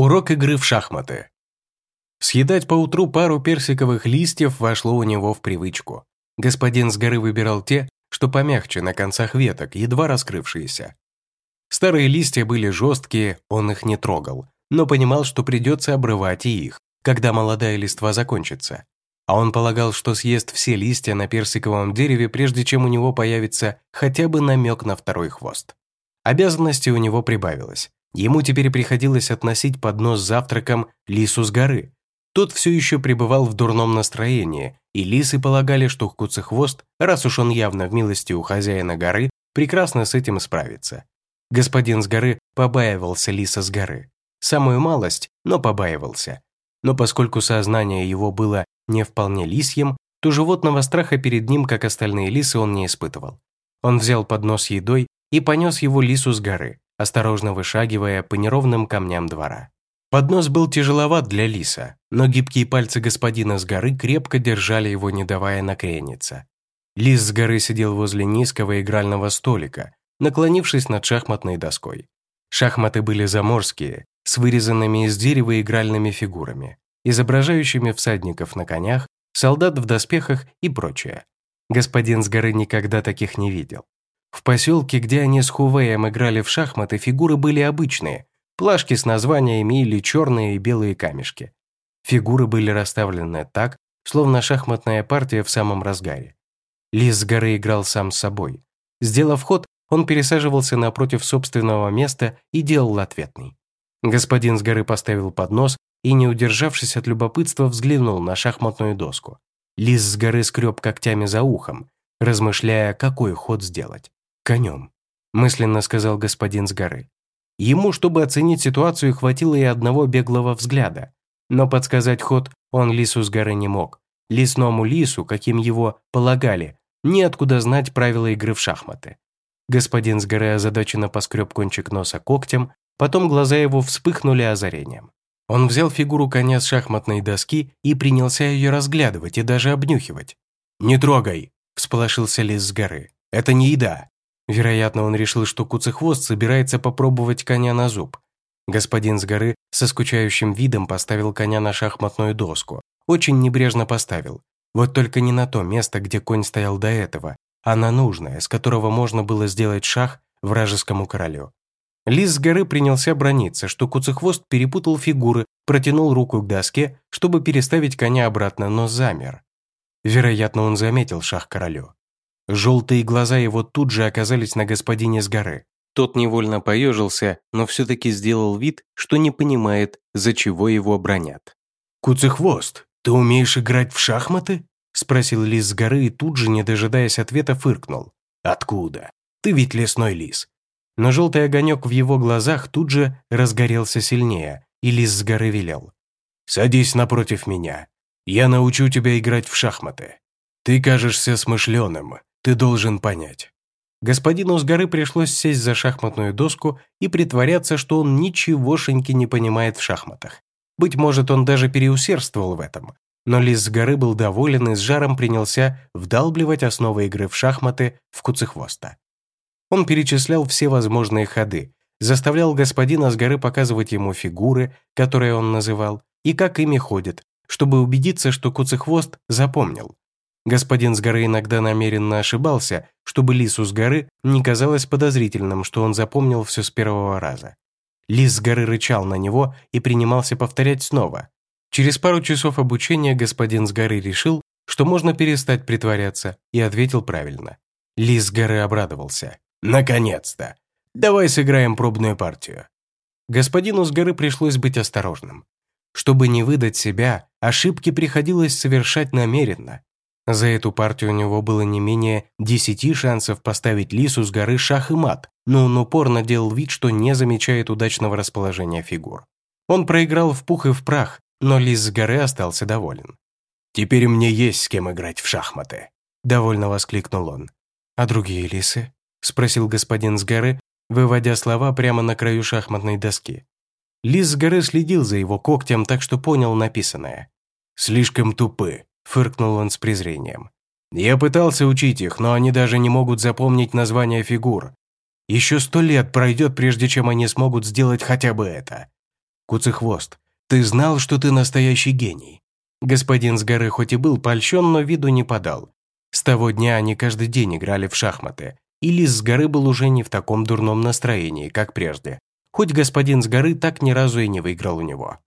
Урок игры в шахматы. Съедать поутру пару персиковых листьев вошло у него в привычку. Господин с горы выбирал те, что помягче на концах веток, едва раскрывшиеся. Старые листья были жесткие, он их не трогал, но понимал, что придется обрывать и их, когда молодая листва закончится. А он полагал, что съест все листья на персиковом дереве, прежде чем у него появится хотя бы намек на второй хвост. Обязанностей у него прибавилось. Ему теперь приходилось относить поднос с завтраком лису с горы. Тот все еще пребывал в дурном настроении, и лисы полагали, что Куцехвост, раз уж он явно в милости у хозяина горы, прекрасно с этим справится. Господин с горы побаивался лиса с горы. Самую малость, но побаивался. Но поскольку сознание его было не вполне лисьем, то животного страха перед ним, как остальные лисы, он не испытывал. Он взял поднос едой и понес его лису с горы, осторожно вышагивая по неровным камням двора. Поднос был тяжеловат для лиса, но гибкие пальцы господина с горы крепко держали его, не давая накрениться. Лис с горы сидел возле низкого игрального столика, наклонившись над шахматной доской. Шахматы были заморские, с вырезанными из дерева игральными фигурами, изображающими всадников на конях, солдат в доспехах и прочее. Господин с горы никогда таких не видел. В поселке, где они с Хувеем играли в шахматы, фигуры были обычные. Плашки с названиями или черные и белые камешки. Фигуры были расставлены так, словно шахматная партия в самом разгаре. Лис с горы играл сам с собой. Сделав ход, он пересаживался напротив собственного места и делал ответный. Господин с горы поставил поднос и, не удержавшись от любопытства, взглянул на шахматную доску. Лис с горы скреб когтями за ухом, размышляя, какой ход сделать конем», – мысленно сказал господин с горы. Ему, чтобы оценить ситуацию, хватило и одного беглого взгляда. Но подсказать ход он лису с горы не мог. Лесному лису, каким его полагали, неоткуда знать правила игры в шахматы. Господин с горы озадаченно поскреб кончик носа когтем, потом глаза его вспыхнули озарением. Он взял фигуру коня с шахматной доски и принялся ее разглядывать и даже обнюхивать. «Не трогай!» – всполошился лис с горы. «Это не еда!» Вероятно, он решил, что Куцехвост собирается попробовать коня на зуб. Господин с горы со скучающим видом поставил коня на шахматную доску. Очень небрежно поставил. Вот только не на то место, где конь стоял до этого, а на нужное, с которого можно было сделать шах вражескому королю. Лис с горы принялся брониться, что Куцехвост перепутал фигуры, протянул руку к доске, чтобы переставить коня обратно, но замер. Вероятно, он заметил шах королю. Желтые глаза его тут же оказались на господине с горы. Тот невольно поежился, но все-таки сделал вид, что не понимает, за чего его бронят. «Куцехвост, ты умеешь играть в шахматы?» спросил лис с горы и тут же, не дожидаясь ответа, фыркнул. «Откуда? Ты ведь лесной лис». Но желтый огонек в его глазах тут же разгорелся сильнее, и лис с горы велел. «Садись напротив меня. Я научу тебя играть в шахматы. Ты кажешься смышленым, ты должен понять. Господину с горы пришлось сесть за шахматную доску и притворяться, что он ничегошеньки не понимает в шахматах. Быть может, он даже переусердствовал в этом. Но лис с горы был доволен и с жаром принялся вдалбливать основы игры в шахматы в куцехвоста. Он перечислял все возможные ходы, заставлял господина с горы показывать ему фигуры, которые он называл, и как ими ходит, чтобы убедиться, что куцехвост запомнил. Господин с горы иногда намеренно ошибался, чтобы лису с горы не казалось подозрительным, что он запомнил все с первого раза. Лис с горы рычал на него и принимался повторять снова. Через пару часов обучения господин с горы решил, что можно перестать притворяться, и ответил правильно. Лис с горы обрадовался. «Наконец-то! Давай сыграем пробную партию». Господину с горы пришлось быть осторожным. Чтобы не выдать себя, ошибки приходилось совершать намеренно – за эту партию у него было не менее десяти шансов поставить Лису с горы шах и мат, но он упорно делал вид, что не замечает удачного расположения фигур. Он проиграл в пух и в прах, но Лис с горы остался доволен. «Теперь мне есть с кем играть в шахматы», – довольно воскликнул он. «А другие лисы?» – спросил господин с горы, выводя слова прямо на краю шахматной доски. Лис с горы следил за его когтем, так что понял написанное. «Слишком тупы», фыркнул он с презрением. «Я пытался учить их, но они даже не могут запомнить названия фигур. Еще сто лет пройдет, прежде чем они смогут сделать хотя бы это». Куцехвост, ты знал, что ты настоящий гений?» Господин с горы хоть и был польщен, но виду не подал. С того дня они каждый день играли в шахматы, и лис с горы был уже не в таком дурном настроении, как прежде, хоть господин с горы так ни разу и не выиграл у него.